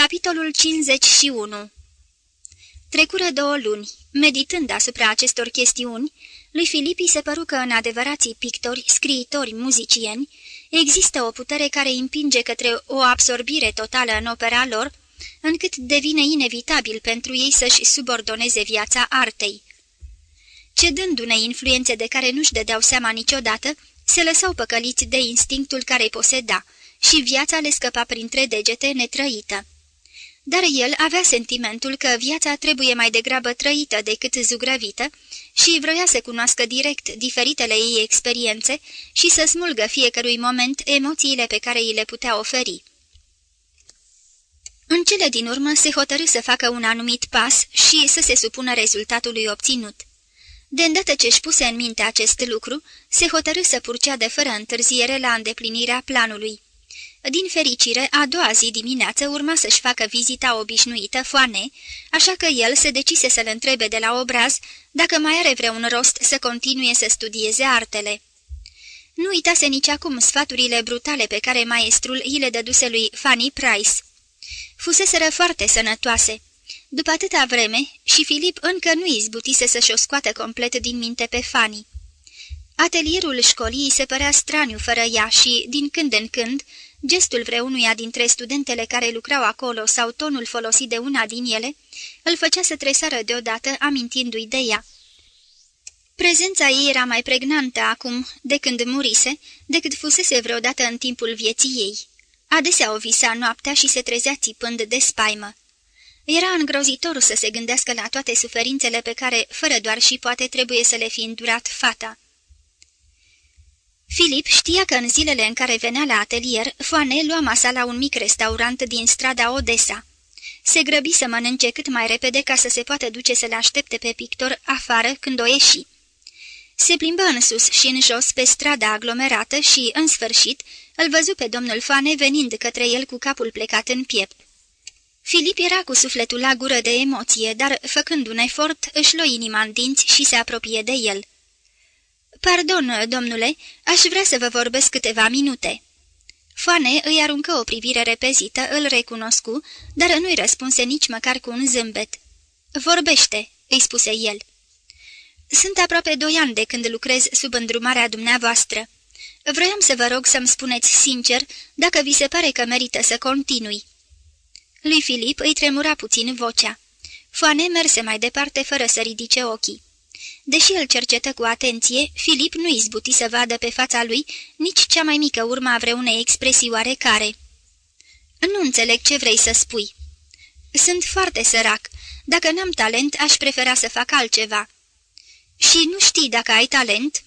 Capitolul 51 Trecură două luni. Meditând asupra acestor chestiuni, lui Filipi se păru că în adevărații pictori, scriitori, muzicieni, există o putere care împinge către o absorbire totală în opera lor, încât devine inevitabil pentru ei să-și subordoneze viața artei. Cedând unei influențe de care nu-și dădeau seama niciodată, se lăsau păcăliți de instinctul care îi poseda și viața le scăpa printre degete netrăită. Dar el avea sentimentul că viața trebuie mai degrabă trăită decât zugrăvită și vroia să cunoască direct diferitele ei experiențe și să smulgă fiecărui moment emoțiile pe care îi le putea oferi. În cele din urmă se hotărâ să facă un anumit pas și să se supună rezultatului obținut. De îndată ce își puse în minte acest lucru, se hotărâ să de fără întârziere la îndeplinirea planului. Din fericire, a doua zi dimineață urma să-și facă vizita obișnuită foane, așa că el se decise să-l întrebe de la obraz dacă mai are vreun rost să continue să studieze artele. Nu uitase nici acum sfaturile brutale pe care maestrul îi le dăduse lui Fanny Price. Fuseseră foarte sănătoase. După atâta vreme, și Filip încă nu izbutise să-și o scoată complet din minte pe Fanny. Atelierul școlii se părea straniu fără ea și, din când în când, gestul vreunuia dintre studentele care lucrau acolo sau tonul folosit de una din ele, îl făcea să tresară deodată amintindu-i de ea. Prezența ei era mai pregnantă acum, de când murise, decât fusese vreodată în timpul vieții ei. Adesea o visa noaptea și se trezea țipând de spaimă. Era îngrozitor să se gândească la toate suferințele pe care, fără doar și poate, trebuie să le fi îndurat fata. Filip știa că în zilele în care venea la atelier, Foane lua masa la un mic restaurant din strada Odessa. Se grăbi să mănânce cât mai repede ca să se poată duce să-l aștepte pe pictor afară când o ieși. Se plimbă în sus și în jos pe strada aglomerată și, în sfârșit, îl văzu pe domnul Foane venind către el cu capul plecat în piept. Filip era cu sufletul la gură de emoție, dar, făcând un efort, își luă inima în dinți și se apropie de el. Pardon, domnule, aș vrea să vă vorbesc câteva minute." Foane îi aruncă o privire repezită, îl recunoscu, dar nu-i răspunse nici măcar cu un zâmbet. Vorbește," îi spuse el. Sunt aproape doi ani de când lucrez sub îndrumarea dumneavoastră. Vroiam să vă rog să-mi spuneți sincer dacă vi se pare că merită să continui." Lui Filip îi tremura puțin vocea. Foane merse mai departe fără să ridice ochii. Deși îl cercetă cu atenție, Filip nu izbuti să vadă pe fața lui nici cea mai mică urma vreunei expresii oarecare. Nu înțeleg ce vrei să spui." Sunt foarte sărac. Dacă n-am talent, aș prefera să fac altceva." Și nu știi dacă ai talent?"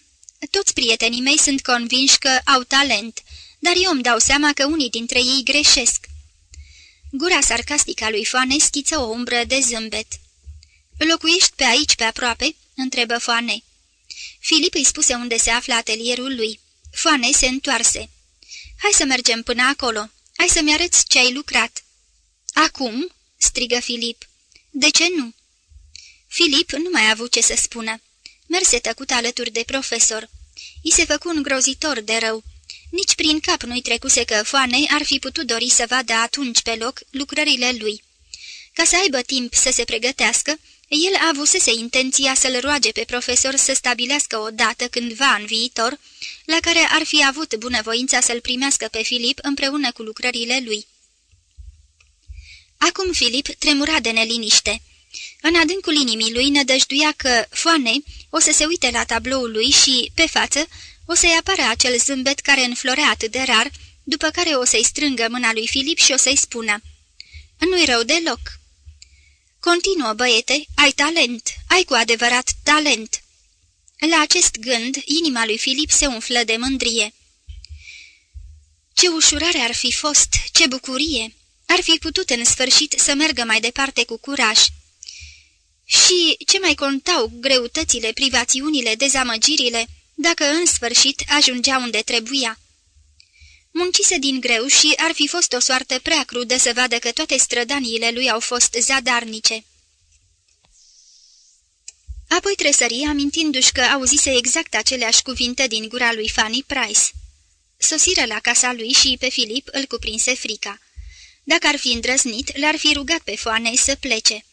Toți prietenii mei sunt convinși că au talent, dar eu îmi dau seama că unii dintre ei greșesc." Gura sarcastică a lui Foane schiță o umbră de zâmbet. Locuiești pe aici, pe aproape?" Întrebă Foane. Filip îi spuse unde se află atelierul lui. Foane se întoarse. Hai să mergem până acolo. Hai să-mi arăți ce ai lucrat." Acum?" strigă Filip. De ce nu?" Filip nu mai a avut ce să spună. Merse tăcut alături de profesor. I se făcu un grozitor de rău. Nici prin cap nu-i trecuse că Foane ar fi putut dori să vadă atunci pe loc lucrările lui. Ca să aibă timp să se pregătească, el avusese intenția să-l roage pe profesor să stabilească o dată cândva în viitor, la care ar fi avut bunăvoința să-l primească pe Filip împreună cu lucrările lui. Acum Filip tremura de neliniște. În adâncul inimii lui nădăjduia că Foane o să se uite la tabloul lui și, pe față, o să-i apară acel zâmbet care înflorea atât de rar, după care o să-i strângă mâna lui Filip și o să-i spună Nu-i rău deloc." Continuă, băiete, ai talent, ai cu adevărat talent." La acest gând, inima lui Filip se umflă de mândrie. Ce ușurare ar fi fost, ce bucurie! Ar fi putut în sfârșit să meargă mai departe cu curaj. Și ce mai contau greutățile, privațiunile, dezamăgirile, dacă în sfârșit ajungea unde trebuia? Muncise din greu și ar fi fost o soartă prea crudă să vadă că toate strădaniile lui au fost zadarnice. Apoi tresări, amintindu-și că auzise exact aceleași cuvinte din gura lui Fanny Price. Sosiră la casa lui și pe Filip îl cuprinse frica. Dacă ar fi îndrăznit, l-ar fi rugat pe foanei să plece.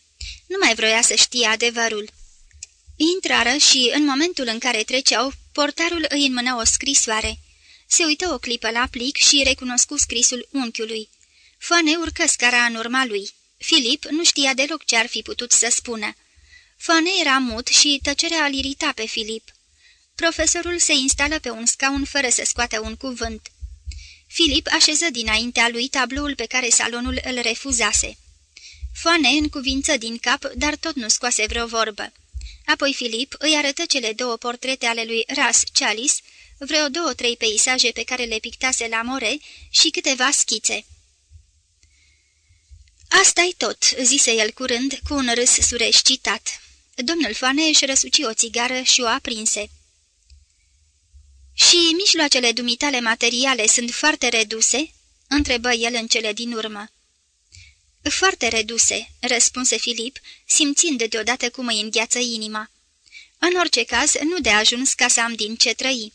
Nu mai vroia să știe adevărul. Intrară și, în momentul în care treceau, portarul îi înmână o scrisoare. Se uită o clipă la plic și recunoscu scrisul unchiului. Foane urcă scara în urma lui. Filip nu știa deloc ce ar fi putut să spună. Foane era mut și tăcerea îl irita pe Filip. Profesorul se instală pe un scaun fără să scoată un cuvânt. Filip așeză dinaintea lui tabloul pe care salonul îl refuzase. Foane încuvință din cap, dar tot nu scoase vreo vorbă. Apoi Filip îi arătă cele două portrete ale lui Ras Chalis, vreo două-trei peisaje pe care le pictase la more și câteva schițe. Asta-i tot," zise el curând, cu un râs sureșcitat. Domnul Foane își răsuci o țigară și o aprinse. Și mijloacele dumitale materiale sunt foarte reduse?" întrebă el în cele din urmă. Foarte reduse," răspunse Filip, simțind deodată cum îi îngheață inima. În orice caz, nu de ajuns ca să am din ce trăi."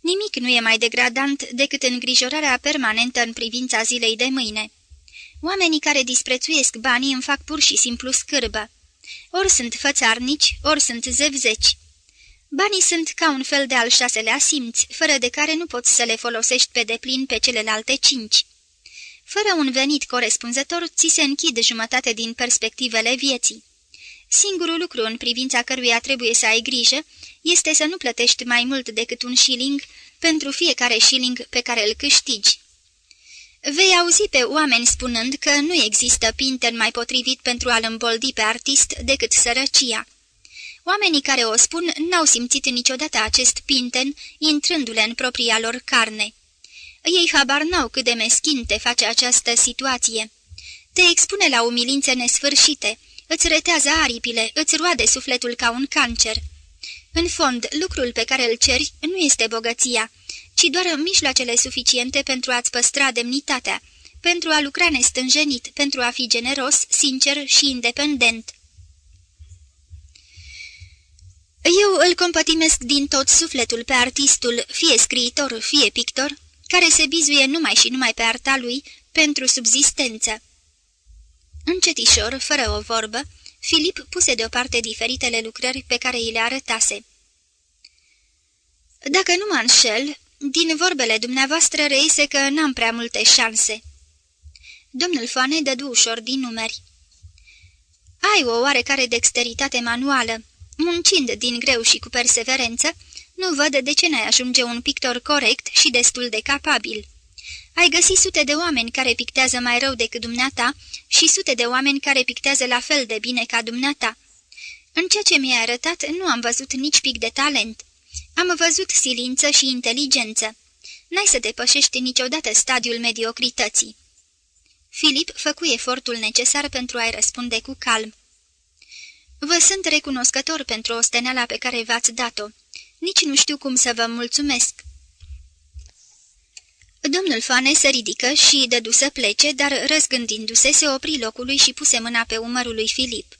Nimic nu e mai degradant decât îngrijorarea permanentă în privința zilei de mâine. Oamenii care disprețuiesc banii îmi fac pur și simplu scârbă. Ori sunt fățarnici, ori sunt zevzeci. Banii sunt ca un fel de al șaselea simț, fără de care nu poți să le folosești pe deplin pe celelalte cinci. Fără un venit corespunzător, ți se închid jumătate din perspectivele vieții. Singurul lucru în privința căruia trebuie să ai grijă este să nu plătești mai mult decât un shilling pentru fiecare shilling pe care îl câștigi. Vei auzi pe oameni spunând că nu există pinten mai potrivit pentru a-l îmboldi pe artist decât sărăcia. Oamenii care o spun n-au simțit niciodată acest pinten intrându-le în propria lor carne. Ei habar n-au cât de meschin te face această situație. Te expune la umilințe nesfârșite, îți retează aripile, îți roade sufletul ca un cancer. În fond, lucrul pe care îl ceri nu este bogăția, ci doar mijloacele suficiente pentru a-ți păstra demnitatea, pentru a lucra nestânjenit, pentru a fi generos, sincer și independent. Eu îl compătimesc din tot sufletul pe artistul, fie scriitor, fie pictor, care se bizuie numai și numai pe arta lui pentru subzistență. Încetișor, fără o vorbă, Filip puse deoparte diferitele lucrări pe care îi le arătase. Dacă nu mă înșel, din vorbele dumneavoastră reiese că n-am prea multe șanse." Domnul Foane dădu ușor din numeri. Ai o oarecare dexteritate manuală. Muncind din greu și cu perseverență, nu văd de ce n-ai ajunge un pictor corect și destul de capabil. Ai găsit sute de oameni care pictează mai rău decât dumneata și sute de oameni care pictează la fel de bine ca dumneata. În ceea ce mi-ai arătat, nu am văzut nici pic de talent. Am văzut silință și inteligență. N-ai să depășești niciodată stadiul mediocrității. Filip făcu efortul necesar pentru a-i răspunde cu calm. Vă sunt recunoscător pentru osteneala pe care v-ați dat-o. Nici nu știu cum să vă mulțumesc." Domnul Fane se ridică și dădu să plece, dar răzgândindu-se, se opri locului și puse mâna pe umărul lui Filip.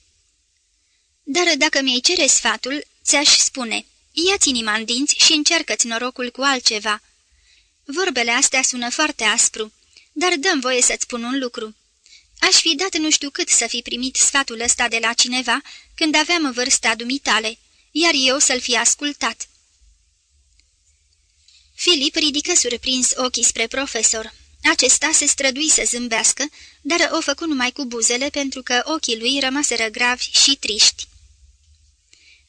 Dar dacă mi-ai cere sfatul, ți-aș spune, ia-ți inima în dinți și încearcă-ți norocul cu altceva." Vorbele astea sună foarte aspru, dar dăm voie să-ți spun un lucru. Aș fi dat nu știu cât să fi primit sfatul ăsta de la cineva când aveam vârsta dumitale, iar eu să-l fi ascultat. Filip ridică surprins ochii spre profesor. Acesta se strădui să zâmbească, dar o făcu numai cu buzele pentru că ochii lui rămaseră gravi și triști.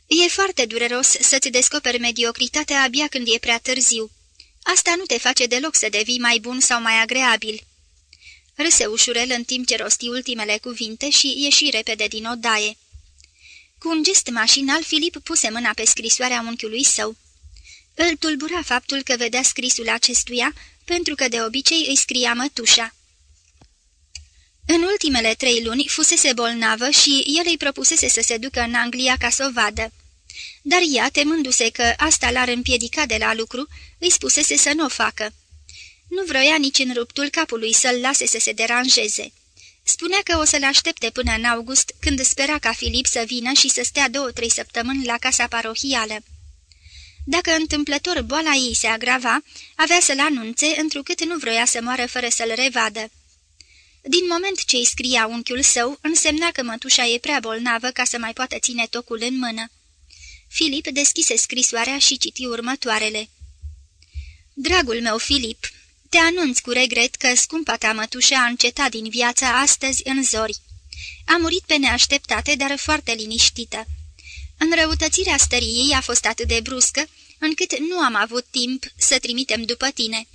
E foarte dureros să-ți descoperi mediocritatea abia când e prea târziu. Asta nu te face deloc să devii mai bun sau mai agreabil. Râse ușurel în timp ce rosti ultimele cuvinte și ieși repede din odaie. Cu un gest mașinal, Filip puse mâna pe scrisoarea unchiului său. Îl tulbura faptul că vedea scrisul acestuia, pentru că de obicei îi scria mătușa. În ultimele trei luni fusese bolnavă și el îi propusese să se ducă în Anglia ca să o vadă. Dar ea, temându-se că asta l-ar împiedica de la lucru, îi spusese să nu o facă. Nu vroia nici în ruptul capului să-l lase să se deranjeze. Spunea că o să-l aștepte până în august, când spera ca Filip să vină și să stea două-trei săptămâni la casa parohială. Dacă întâmplător boala ei se agrava, avea să-l anunțe, întrucât nu vroia să moară fără să-l revadă. Din moment ce îi scria unchiul său, însemna că mătușa e prea bolnavă ca să mai poată ține tocul în mână. Filip deschise scrisoarea și citi următoarele. Dragul meu, Filip, te anunț cu regret că scumpa ta mătușă a încetat din viața astăzi în zori. A murit pe neașteptate, dar foarte liniștită. Înrăutățirea stării ei a fost atât de bruscă, încât nu am avut timp să trimitem după tine.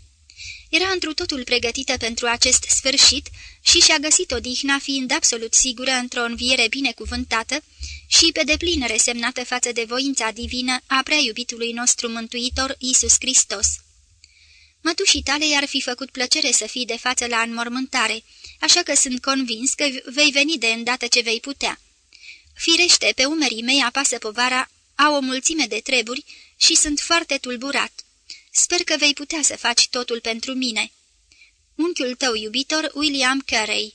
Era întru totul pregătită pentru acest sfârșit și și-a găsit odihna fiind absolut sigură într-o înviere binecuvântată și pe deplin resemnată față de voința divină a prea iubitului nostru mântuitor Iisus Hristos. Mătușii tale i-ar fi făcut plăcere să fii de față la înmormântare, așa că sunt convins că vei veni de îndată ce vei putea. Firește, pe umerii mei apasă povara, au o mulțime de treburi și sunt foarte tulburat. Sper că vei putea să faci totul pentru mine. Unchiul tău iubitor, William Carey